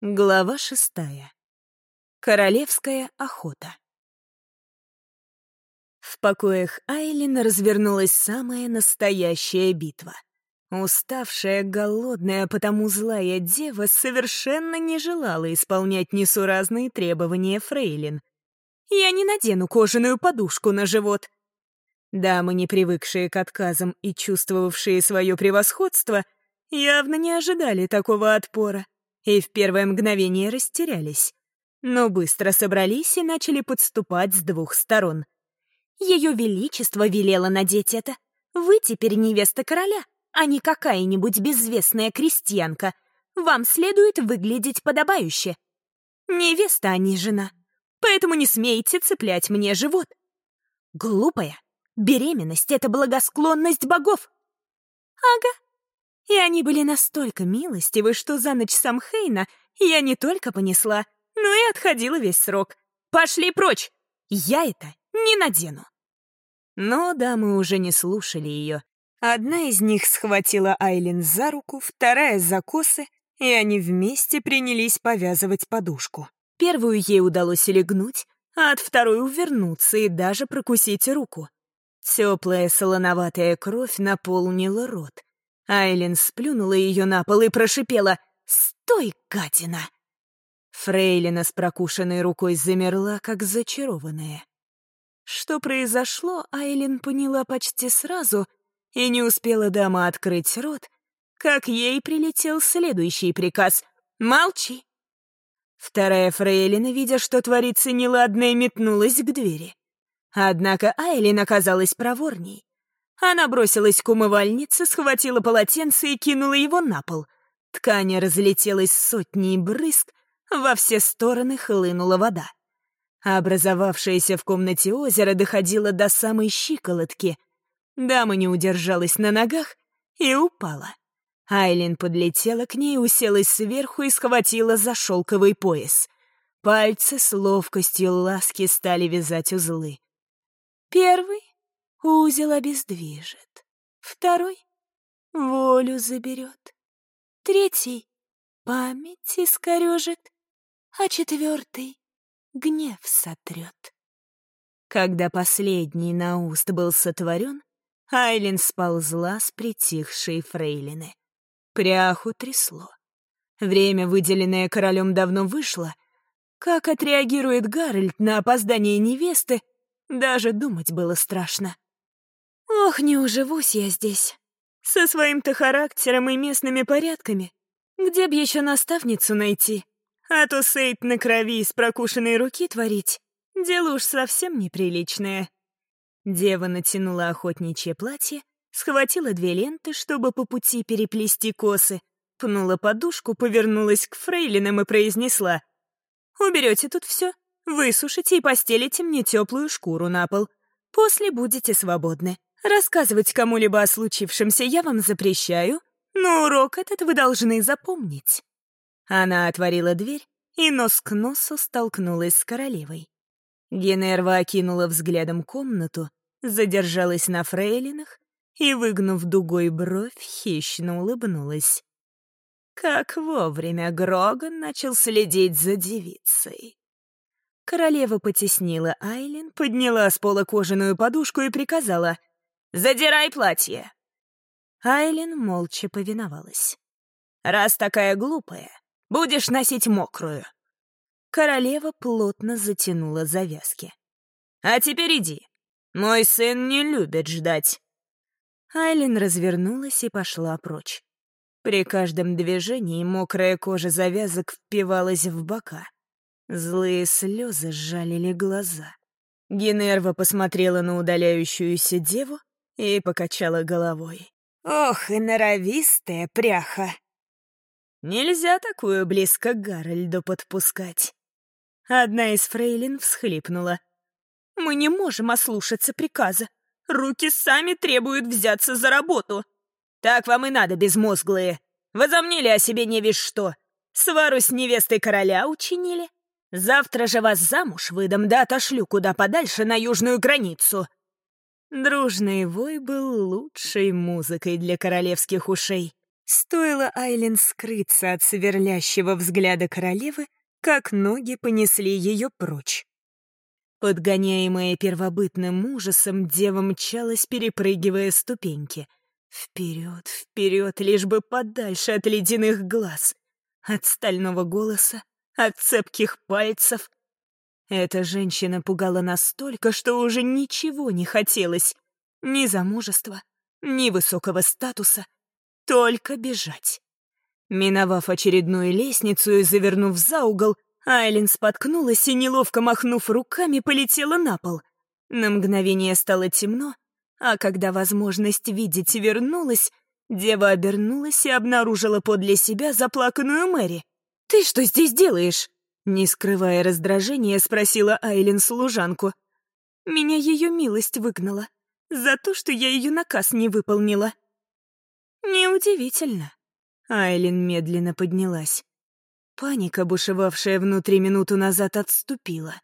Глава шестая. Королевская охота. В покоях Айлин развернулась самая настоящая битва. Уставшая, голодная, потому злая дева совершенно не желала исполнять несуразные требования Фрейлин. «Я не надену кожаную подушку на живот». Дамы, не привыкшие к отказам и чувствовавшие свое превосходство, явно не ожидали такого отпора и в первое мгновение растерялись. Но быстро собрались и начали подступать с двух сторон. Ее Величество велело надеть это. Вы теперь невеста короля, а не какая-нибудь безвестная крестьянка. Вам следует выглядеть подобающе. Невеста, а не жена. Поэтому не смейте цеплять мне живот. Глупая. Беременность — это благосклонность богов. Ага, и они были настолько милостивы, что за ночь Самхейна я не только понесла, но и отходила весь срок. «Пошли прочь! Я это не надену!» Но дамы уже не слушали ее. Одна из них схватила Айлин за руку, вторая — за косы, и они вместе принялись повязывать подушку. Первую ей удалось легнуть, а от второй увернуться и даже прокусить руку. Теплая солоноватая кровь наполнила рот — Айлин сплюнула ее на пол и прошипела «Стой, гадина!». Фрейлина с прокушенной рукой замерла, как зачарованная. Что произошло, Айлин поняла почти сразу и не успела дама открыть рот, как ей прилетел следующий приказ «Молчи!». Вторая фрейлина, видя, что творится неладное, метнулась к двери. Однако Айлин оказалась проворней. Она бросилась к умывальнице, схватила полотенце и кинула его на пол. Ткань разлетелась сотней брызг, во все стороны хлынула вода. Образовавшееся в комнате озеро доходило до самой щиколотки. Дама не удержалась на ногах и упала. Айлин подлетела к ней, уселась сверху и схватила за шелковый пояс. Пальцы с ловкостью ласки стали вязать узлы. Первый узел обездвижит. Второй — волю заберет. Третий — память искорежит. А четвертый — гнев сотрет. Когда последний на уст был сотворен, Айлин сползла с притихшей фрейлины. Пряху трясло. Время, выделенное королем, давно вышло. Как отреагирует Гарольд на опоздание невесты, даже думать было страшно. Ох, не уживусь я здесь. Со своим-то характером и местными порядками. Где б еще наставницу найти? А то сейт на крови из прокушенной руки творить. Дело уж совсем неприличное. Дева натянула охотничье платье, схватила две ленты, чтобы по пути переплести косы, пнула подушку, повернулась к фрейлинам и произнесла. «Уберете тут все, высушите и постелите мне теплую шкуру на пол. После будете свободны. Рассказывать кому-либо о случившемся я вам запрещаю, но урок этот вы должны запомнить». Она отворила дверь и нос к носу столкнулась с королевой. Генерва окинула взглядом комнату, задержалась на фрейлинах и, выгнув дугой бровь, хищно улыбнулась. Как вовремя Гроган начал следить за девицей. Королева потеснила Айлин, подняла с пола кожаную подушку и приказала Задирай платье!» Айлин молча повиновалась. «Раз такая глупая, будешь носить мокрую». Королева плотно затянула завязки. «А теперь иди. Мой сын не любит ждать». Айлин развернулась и пошла прочь. При каждом движении мокрая кожа завязок впивалась в бока. Злые слезы сжалили глаза. Генерва посмотрела на удаляющуюся деву, и покачала головой. «Ох, и норовистая пряха!» Нельзя такую близко к Гарольду подпускать. Одна из фрейлин всхлипнула. «Мы не можем ослушаться приказа. Руки сами требуют взяться за работу. Так вам и надо, безмозглые. Возомнили о себе не весь что. Свару с невестой короля учинили. Завтра же вас замуж выдам да отошлю куда подальше на южную границу. Дружный вой был лучшей музыкой для королевских ушей. Стоило Айлен скрыться от сверлящего взгляда королевы, как ноги понесли ее прочь. Подгоняемая первобытным ужасом, дева мчалась, перепрыгивая ступеньки. Вперед, вперед, лишь бы подальше от ледяных глаз, от стального голоса, от цепких пальцев. Эта женщина пугала настолько, что уже ничего не хотелось. Ни замужества, ни высокого статуса — только бежать. Миновав очередную лестницу и завернув за угол, Айлин споткнулась и, неловко махнув руками, полетела на пол. На мгновение стало темно, а когда возможность видеть вернулась, дева обернулась и обнаружила подле себя заплаканную Мэри. «Ты что здесь делаешь?» Не скрывая раздражения, спросила Айлин служанку. «Меня ее милость выгнала. За то, что я ее наказ не выполнила». «Неудивительно». Айлин медленно поднялась. Паника, бушевавшая внутри минуту назад, отступила.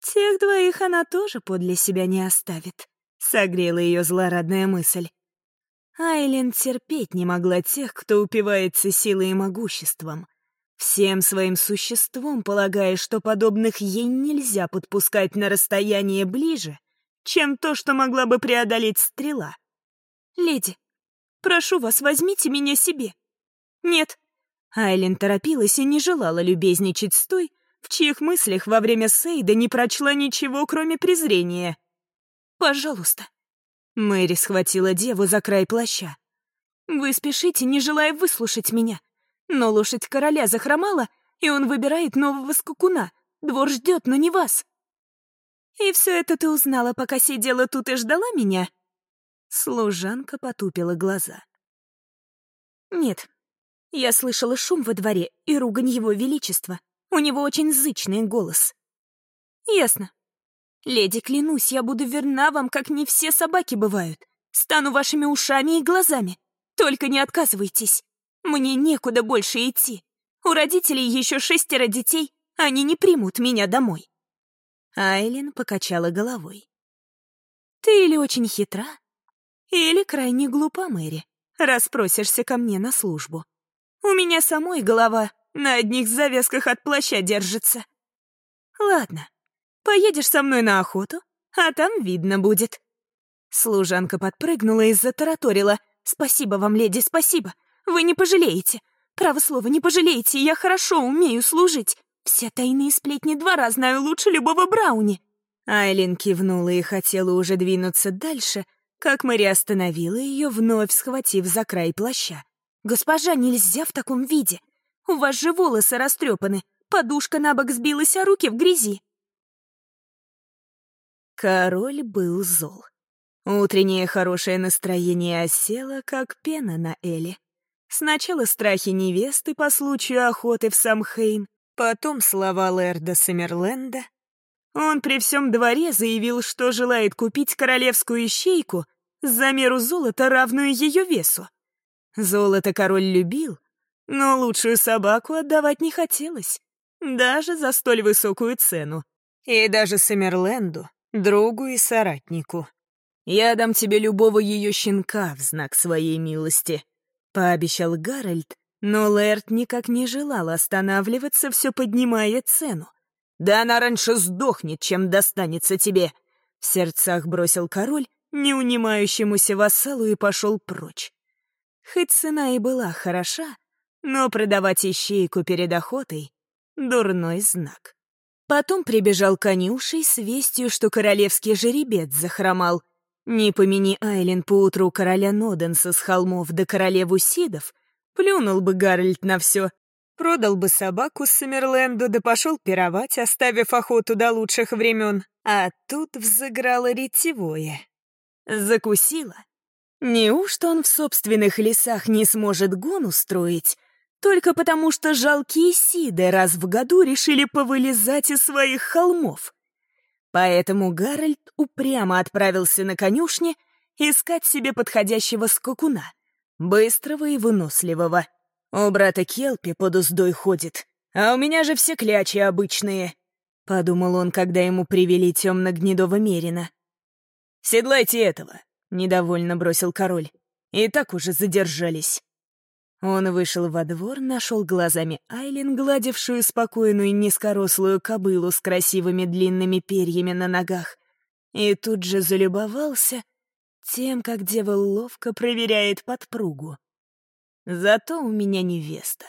«Тех двоих она тоже подле себя не оставит», — согрела ее злорадная мысль. Айлин терпеть не могла тех, кто упивается силой и могуществом. Всем своим существом полагая, что подобных ей нельзя подпускать на расстояние ближе, чем то, что могла бы преодолеть стрела. «Леди, Прошу вас, возьмите меня себе». «Нет». Айлин торопилась и не желала любезничать с той, в чьих мыслях во время Сейда не прочла ничего, кроме презрения. «Пожалуйста». Мэри схватила деву за край плаща. «Вы спешите, не желая выслушать меня. Но лошадь короля захромала, и он выбирает нового скакуна. Двор ждет, но не вас». «И все это ты узнала, пока сидела тут и ждала меня?» Служанка потупила глаза. «Нет, я слышала шум во дворе и ругань его величества. У него очень зычный голос». «Ясно. Леди, клянусь, я буду верна вам, как не все собаки бывают. Стану вашими ушами и глазами. Только не отказывайтесь. Мне некуда больше идти. У родителей еще шестеро детей, они не примут меня домой». Айлин покачала головой. «Ты или очень хитра, или крайне глупа, Мэри, раз просишься ко мне на службу. У меня самой голова на одних завязках от плаща держится. Ладно, поедешь со мной на охоту, а там видно будет. Служанка подпрыгнула и затараторила. «Спасибо вам, леди, спасибо. Вы не пожалеете. Право слово, не пожалеете, я хорошо умею служить. Все тайные сплетни двора знаю лучше любого Брауни». Айлин кивнула и хотела уже двинуться дальше, как Мэри остановила ее, вновь схватив за край плаща. «Госпожа, нельзя в таком виде! У вас же волосы растрепаны, подушка на бок сбилась, а руки в грязи!» Король был зол. Утреннее хорошее настроение осело, как пена на Эле. Сначала страхи невесты по случаю охоты в Самхейм, потом слова Лэрда Саммерленда, он при всем дворе заявил, что желает купить королевскую ищейку за меру золота, равную ее весу. Золото король любил, но лучшую собаку отдавать не хотелось, даже за столь высокую цену. И даже Саммерленду, другу и соратнику. «Я дам тебе любого ее щенка в знак своей милости», — пообещал Гарольд, но Лэрд никак не желал останавливаться, все поднимая цену. Да она раньше сдохнет, чем достанется тебе!» В сердцах бросил король, не унимающемуся вассалу, и пошел прочь. Хоть цена и была хороша, но продавать ищейку перед охотой — дурной знак. Потом прибежал конюшей с вестью, что королевский жеребец захромал. Не помяни Айлен поутру короля Ноденса с холмов до королеву Сидов, плюнул бы Гарольд на все Продал бы собаку с Саммерленду, да пошел пировать, оставив охоту до лучших времен. А тут взыграло ретевое. Закусила. Неужто он в собственных лесах не сможет гон устроить, только потому что жалкие сиды раз в году решили повылезать из своих холмов? Поэтому Гарольд упрямо отправился на конюшни искать себе подходящего скакуна, быстрого и выносливого. У брата Келпи под уздой ходит, а у меня же все клячи обычные», — подумал он, когда ему привели темно-гнедого мерина. «Седлайте этого», — недовольно бросил король. «И так уже задержались. Он вышел во двор, нашел глазами Айлин, гладившую спокойную низкорослую кобылу с красивыми длинными перьями на ногах, и тут же залюбовался тем, как дева ловко проверяет подпругу. Зато у меня невеста.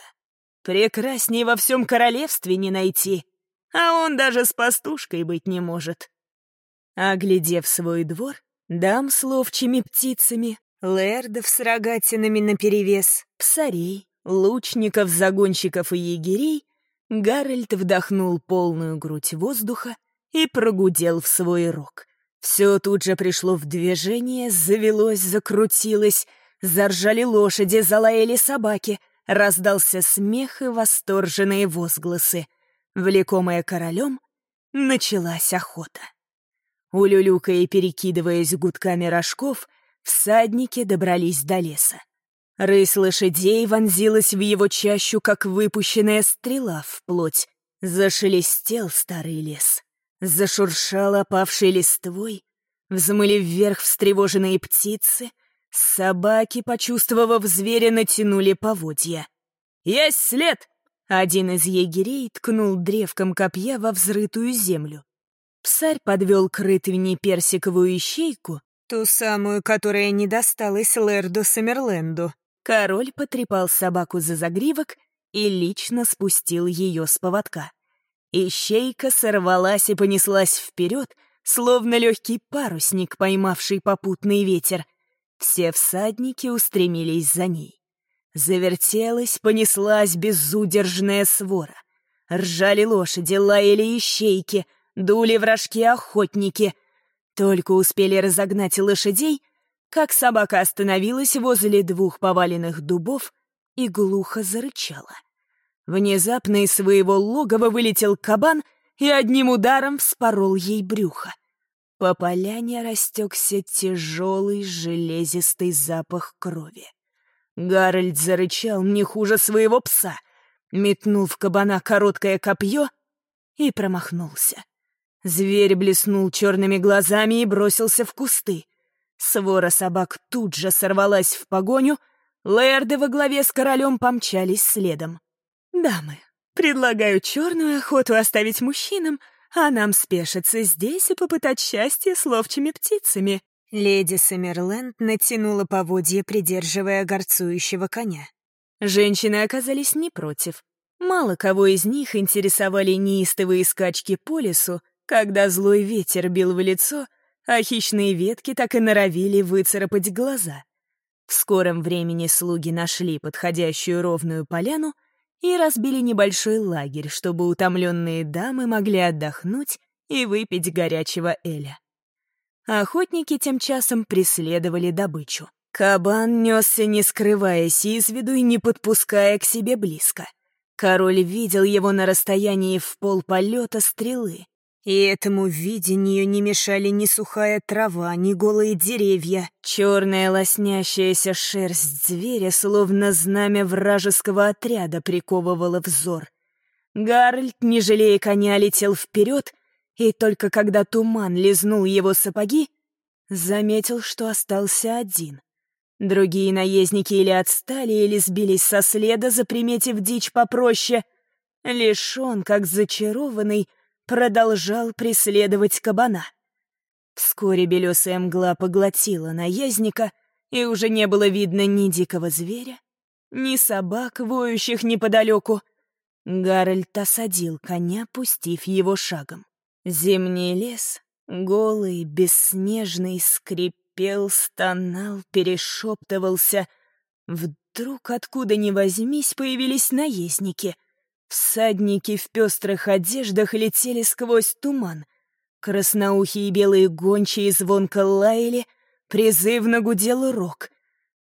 Прекрасней во всем королевстве не найти, а он даже с пастушкой быть не может. Оглядев свой двор, дам с ловчими птицами, лэрдов с рогатинами наперевес, псарей, лучников, загонщиков и егерей, Гарольд вдохнул полную грудь воздуха и прогудел в свой рог. Все тут же пришло в движение, завелось, закрутилось, заржали лошади, залаяли собаки, раздался смех и восторженные возгласы. Влекомая королем, началась охота. Улюлюкая и перекидываясь гудками рожков, всадники добрались до леса. Рысь лошадей вонзилась в его чащу, как выпущенная стрела в плоть. Зашелестел старый лес. Зашуршал опавшей листвой. Взмыли вверх встревоженные птицы. Собаки, почувствовав зверя, натянули поводья. «Есть след!» Один из егерей ткнул древком копья во взрытую землю. Псарь подвел к рытвине персиковую ищейку, ту самую, которая не досталась Лэрду Саммерленду. Король потрепал собаку за загривок и лично спустил ее с поводка. Ищейка сорвалась и понеслась вперед, словно легкий парусник, поймавший попутный ветер. Все всадники устремились за ней. Завертелась, понеслась безудержная свора. Ржали лошади, лаяли ищейки, дули вражки-охотники. Только успели разогнать лошадей, как собака остановилась возле двух поваленных дубов и глухо зарычала. Внезапно из своего логова вылетел кабан и одним ударом вспорол ей брюхо. По поляне растекся тяжелый железистый запах крови. Гарольд зарычал не хуже своего пса, метнул в кабана короткое копье и промахнулся. Зверь блеснул черными глазами и бросился в кусты. Свора собак тут же сорвалась в погоню, лэрды во главе с королем помчались следом. «Дамы, предлагаю черную охоту оставить мужчинам, а нам спешиться здесь и попытать счастье с ловчими птицами». Леди Саммерленд натянула поводье, придерживая горцующего коня. Женщины оказались не против. Мало кого из них интересовали неистовые скачки по лесу, когда злой ветер бил в лицо, а хищные ветки так и норовили выцарапать глаза. В скором времени слуги нашли подходящую ровную поляну — и разбили небольшой лагерь, чтобы утомленные дамы могли отдохнуть и выпить горячего эля. Охотники тем часом преследовали добычу. Кабан несся, не скрываясь из виду и не подпуская к себе близко. Король видел его на расстоянии в полполета стрелы, и этому видению не мешали ни сухая трава, ни голые деревья. Черная лоснящаяся шерсть зверя, словно знамя вражеского отряда, приковывала взор. Гарольд, не жалея коня, летел вперед, и только когда туман лизнул его сапоги, заметил, что остался один. Другие наездники или отстали, или сбились со следа, заприметив дичь попроще. Лишь он, как зачарованный, продолжал преследовать кабана. Вскоре белесая мгла поглотила наездника, и уже не было видно ни дикого зверя, ни собак, воющих неподалеку. Гарольд осадил коня, пустив его шагом. Зимний лес, голый, бесснежный, скрипел, стонал, перешептывался. Вдруг, откуда ни возьмись, появились наездники — Всадники в пестрых одеждах летели сквозь туман. Красноухие белые гончие звонко лаяли, призывно гудел рог.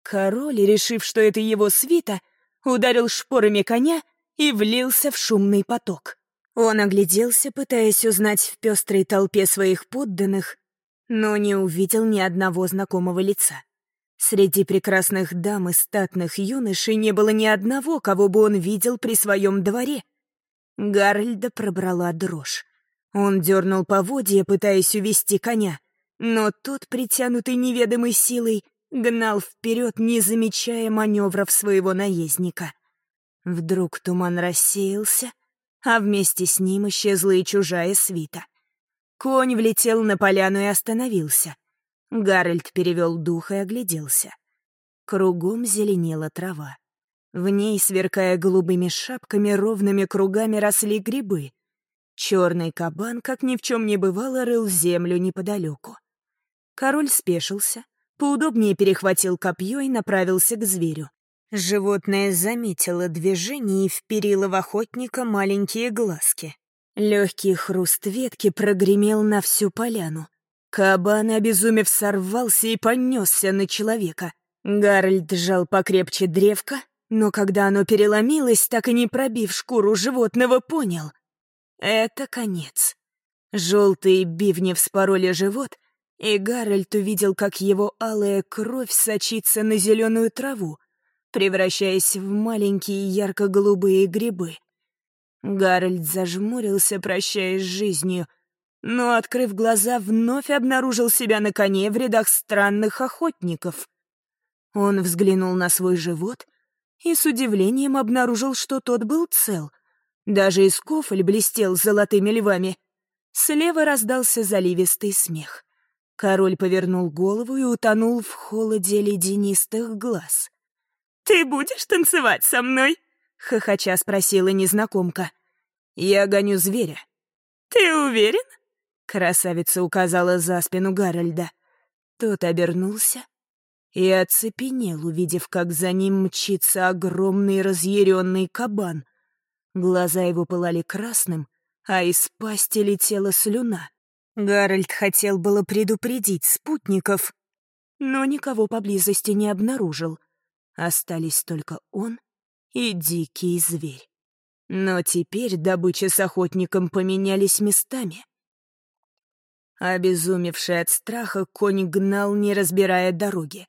Король, решив, что это его свита, ударил шпорами коня и влился в шумный поток. Он огляделся, пытаясь узнать в пестрой толпе своих подданных, но не увидел ни одного знакомого лица. Среди прекрасных дам и статных юношей не было ни одного, кого бы он видел при своем дворе. Гарольда пробрала дрожь. Он дернул поводья, пытаясь увести коня, но тот, притянутый неведомой силой, гнал вперед, не замечая маневров своего наездника. Вдруг туман рассеялся, а вместе с ним исчезла и чужая свита. Конь влетел на поляну и остановился. Гарольд перевел дух и огляделся. Кругом зеленела трава. В ней, сверкая голубыми шапками, ровными кругами росли грибы. Черный кабан, как ни в чем не бывало, рыл землю неподалеку. Король спешился, поудобнее перехватил копье и направился к зверю. Животное заметило движение и вперило в охотника маленькие глазки. Легкий хруст ветки прогремел на всю поляну. Кабан, обезумев, сорвался и понесся на человека. Гарольд сжал покрепче древко, но когда оно переломилось, так и не пробив шкуру животного, понял — это конец. Желтые бивни вспороли живот, и Гарольд увидел, как его алая кровь сочится на зеленую траву, превращаясь в маленькие ярко-голубые грибы. Гарольд зажмурился, прощаясь с жизнью, но, открыв глаза, вновь обнаружил себя на коне в рядах странных охотников. Он взглянул на свой живот и с удивлением обнаружил, что тот был цел. Даже искофоль блестел золотыми львами. Слева раздался заливистый смех. Король повернул голову и утонул в холоде ледянистых глаз. «Ты будешь танцевать со мной?» — хохоча спросила незнакомка. «Я гоню зверя». «Ты уверен?» — красавица указала за спину Гарольда. Тот обернулся и оцепенел, увидев, как за ним мчится огромный разъяренный кабан. Глаза его пылали красным, а из пасти летела слюна. Гарольд хотел было предупредить спутников, но никого поблизости не обнаружил. Остались только он и дикий зверь. Но теперь добыча с охотником поменялись местами. Обезумевший от страха, конь гнал, не разбирая дороги.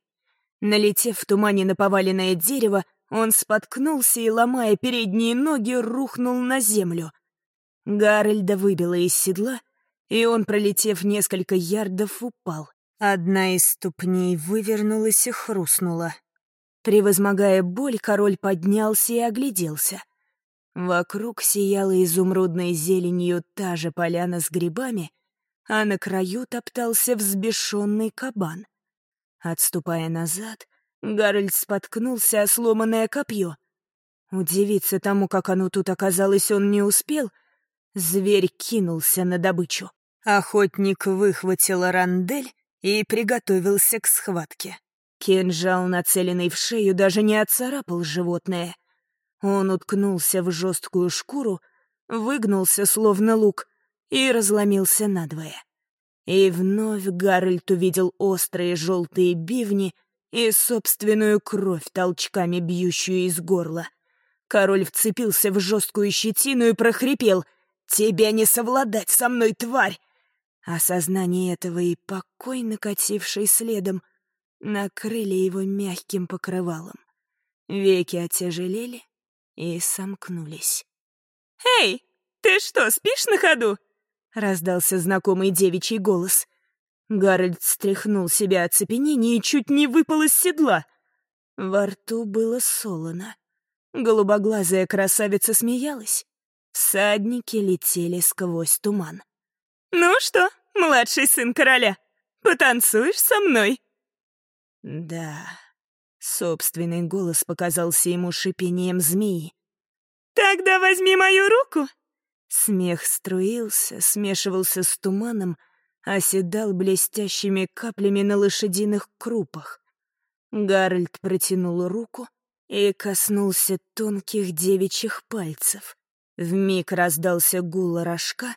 Налетев в тумане на поваленное дерево, он споткнулся и, ломая передние ноги, рухнул на землю. Гарольда выбила из седла, и он, пролетев несколько ярдов, упал. Одна из ступней вывернулась и хрустнула. Превозмогая боль, король поднялся и огляделся. Вокруг сияла изумрудной зеленью та же поляна с грибами, а на краю топтался взбешенный кабан. Отступая назад, Гарольд споткнулся о сломанное копье. Удивиться тому, как оно тут оказалось, он не успел. Зверь кинулся на добычу. Охотник выхватил рандель и приготовился к схватке. Кинжал, нацеленный в шею, даже не отцарапал животное. Он уткнулся в жесткую шкуру, выгнулся, словно лук, и разломился надвое. И вновь Гарольд увидел острые желтые бивни и собственную кровь, толчками бьющую из горла. Король вцепился в жесткую щетину и прохрипел «Тебя не совладать со мной, тварь!» Осознание этого и покой, накативший следом, накрыли его мягким покрывалом. Веки отяжелели и сомкнулись. «Эй, ты что, спишь на ходу?» — раздался знакомый девичий голос. Гарольд стряхнул себя от цепенения и чуть не выпал из седла. Во рту было солоно. Голубоглазая красавица смеялась. Всадники летели сквозь туман. «Ну что, младший сын короля, потанцуешь со мной?» «Да», — собственный голос показался ему шипением змеи. «Тогда возьми мою руку!» Смех струился, смешивался с туманом, оседал блестящими каплями на лошадиных крупах. Гарольд протянул руку и коснулся тонких девичьих пальцев. Вмиг раздался гул рожка,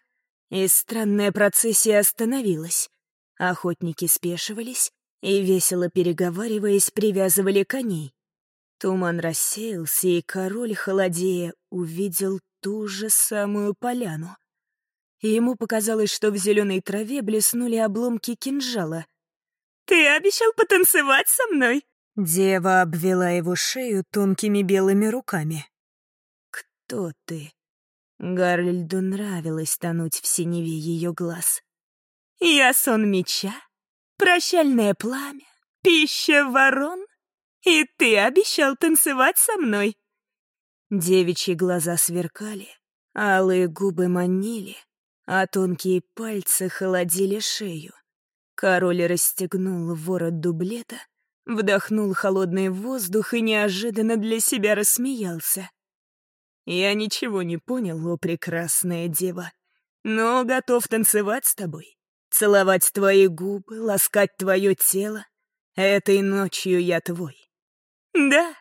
и странная процессия остановилась. Охотники спешивались и, весело переговариваясь, привязывали коней. Туман рассеялся, и король, холодея, увидел ту же самую поляну. Ему показалось, что в зеленой траве блеснули обломки кинжала. «Ты обещал потанцевать со мной?» Дева обвела его шею тонкими белыми руками. «Кто ты?» Гарльду нравилось тонуть в синеве ее глаз. «Я сон меча, прощальное пламя, пища ворон? И ты обещал танцевать со мной?» Девичьи глаза сверкали, алые губы манили, а тонкие пальцы холодили шею. Король расстегнул ворот дублета, вдохнул холодный воздух и неожиданно для себя рассмеялся. «Я ничего не понял, о прекрасная дева, но готов танцевать с тобой, целовать твои губы, ласкать твое тело. Этой ночью я твой». «Да,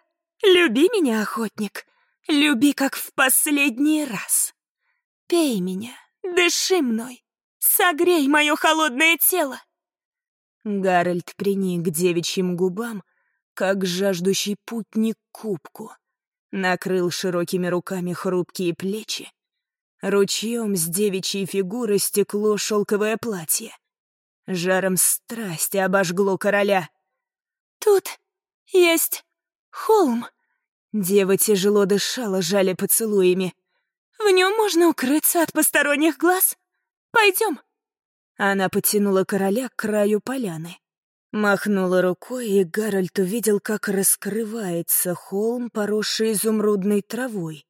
люби меня, охотник, люби, как в последний раз. Пей меня, дыши мной, согрей мое холодное тело». Гарольд приник к девичьим губам, как жаждущий путник кубку, накрыл широкими руками хрупкие плечи. Ручьем с девичьей фигуры стекло шелковое платье. Жаром страсти обожгло короля. «Тут есть холм!» Дева тяжело дышала, жали поцелуями. «В нем можно укрыться от посторонних глаз. Пойдем!» Она потянула короля к краю поляны. Махнула рукой, и Гарольд увидел, как раскрывается холм, поросший изумрудной травой.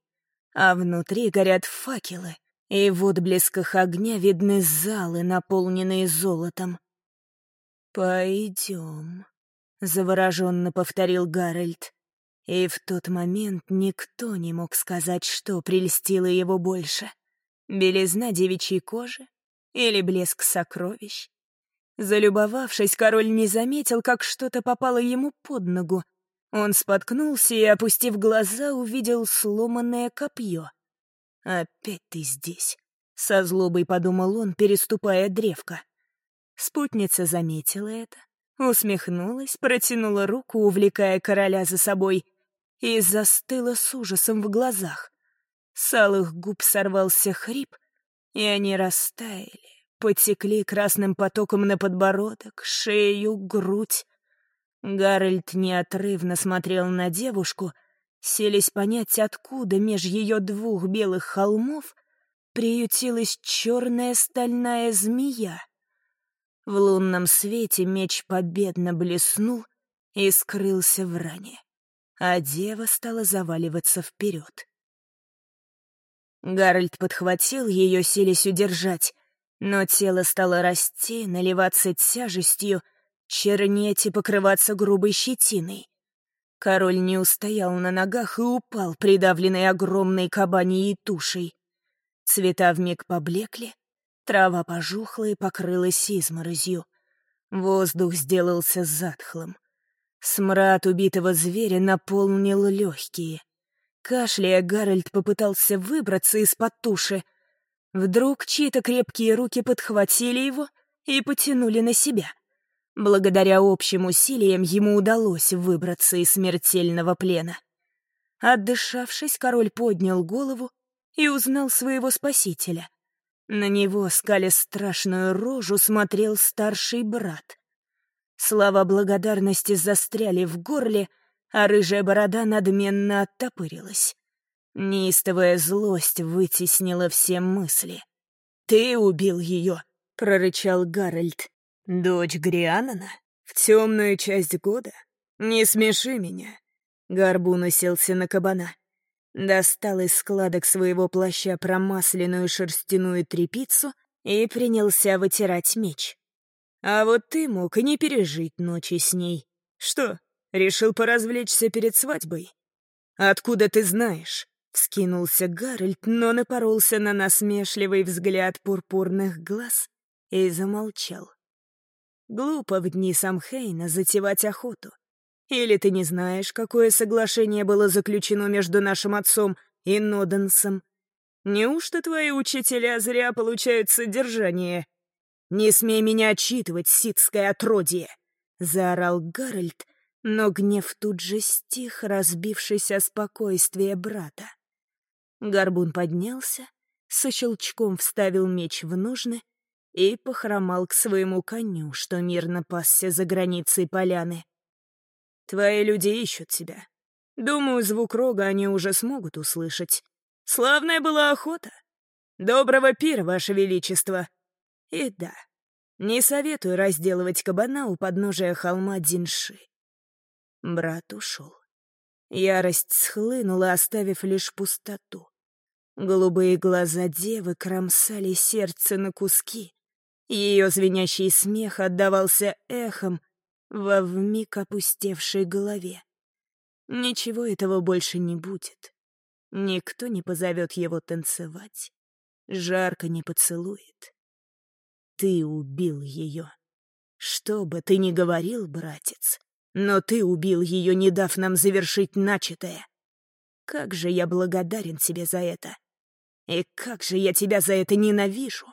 А внутри горят факелы, и в отблесках огня видны залы, наполненные золотом. «Пойдем», — завороженно повторил Гарольд. И в тот момент никто не мог сказать, что прельстило его больше. Белизна девичьей кожи или блеск сокровищ? Залюбовавшись, король не заметил, как что-то попало ему под ногу. Он споткнулся и, опустив глаза, увидел сломанное копье. «Опять ты здесь», — со злобой подумал он, переступая древко. Спутница заметила это, усмехнулась, протянула руку, увлекая короля за собой, и застыла с ужасом в глазах. С алых губ сорвался хрип, и они растаяли, потекли красным потоком на подбородок, шею, грудь. Гарольд неотрывно смотрел на девушку, силясь понять, откуда меж ее двух белых холмов приютилась черная стальная змея. В лунном свете меч победно блеснул и скрылся в ране, а дева стала заваливаться вперед. Гарольд подхватил ее, силясь удержать, но тело стало расти, наливаться тяжестью, чернеть и покрываться грубой щетиной. Король не устоял на ногах и упал, придавленный огромной кабаньей тушей. Цвета вмиг поблекли, трава пожухла и покрылась изморозью. Воздух сделался затхлым. Смрад убитого зверя наполнил легкие. Кашляя, Гарольд попытался выбраться из-под туши. Вдруг чьи-то крепкие руки подхватили его и потянули на себя. Благодаря общим усилиям ему удалось выбраться из смертельного плена. Отдышавшись, король поднял голову и узнал своего спасителя. На него, скаля страшную рожу, смотрел старший брат. Слова благодарности застряли в горле — а рыжая борода надменно оттопырилась. Неистовая злость вытеснила все мысли. «Ты убил ее!» — прорычал Гарольд. «Дочь Грианана? В темную часть года? Не смеши меня!» Горбун уселся на кабана. Достал из складок своего плаща промасленную шерстяную тряпицу и принялся вытирать меч. «А вот ты мог и не пережить ночи с ней. Что, Решил поразвлечься перед свадьбой? Откуда ты знаешь? Вскинулся Гарольд, но напоролся на насмешливый взгляд пурпурных глаз и замолчал. Глупо в дни Самхейна затевать охоту. Или ты не знаешь, какое соглашение было заключено между нашим отцом и Ноденсом? Неужто твои учителя зря получают содержание? Не смей меня отчитывать, сидское отродье! — заорал Гарольд, но гнев тут же стих, разбившись о спокойствие брата. Горбун поднялся, со щелчком вставил меч в ножны и похромал к своему коню, что мирно пасся за границей поляны. «Твои люди ищут тебя. Думаю, звук рога они уже смогут услышать. Славная была охота. Доброго пира, Ваше Величество. И да, Не советую разделывать кабана у подножия холма Динши. Брат ушел. Ярость схлынула, оставив лишь пустоту. Голубые глаза девы кромсали сердце на куски. Ее звенящий смех отдавался эхом во вмиг опустевшей голове. Ничего этого больше не будет. Никто не позовет его танцевать. Жарко не поцелует. Ты убил ее. Что бы ты ни говорил, братец, но ты убил ее, не дав нам завершить начатое. Как же я благодарен тебе за это. И как же я тебя за это ненавижу.